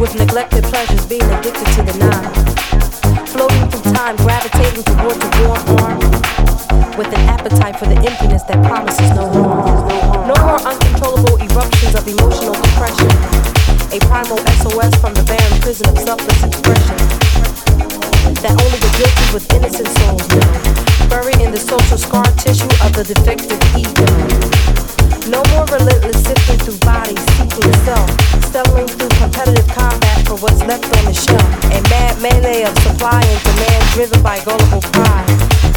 neglected pleasures, being addicted to the nine. Floating through time, gravitating towards the warm arm, with an appetite for the emptiness that promises no harm. No more uncontrollable eruptions of emotional depression. A primal SOS from the barren prison of selfless expression. That only the guilty with innocent souls know. Buried in the social scar tissue of the defective ego. No more relentless sifting through bodies, seeking self, stumbling through competitive combat for what's left on the shelf. A mad melee of supply and demand driven by gullible pride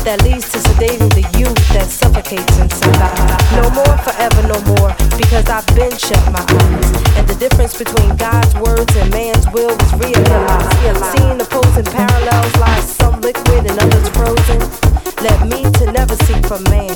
that leads to sedating the youth that suffocates inside. No more, forever, no more, because I've been shut my eyes. And the difference between God's words and man's will was realized. Seeing opposing parallels lie some liquid and others frozen. Led me to never seek from man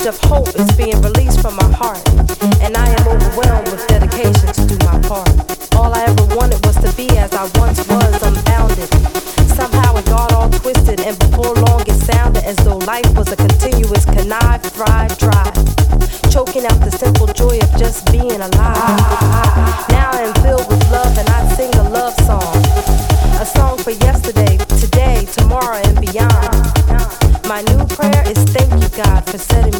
message of hope is being released from my heart, and I am overwhelmed with dedication to do my part. All I ever wanted was to be as I once was, unbounded. Somehow it got all twisted, and before long it sounded as though life was a continuous connive, thrive, drive. Choking out the simple joy of just being alive. Now I am filled with love and I sing a love song. A song for yesterday, today, tomorrow, and beyond. My new prayer is thank you, God, for setting me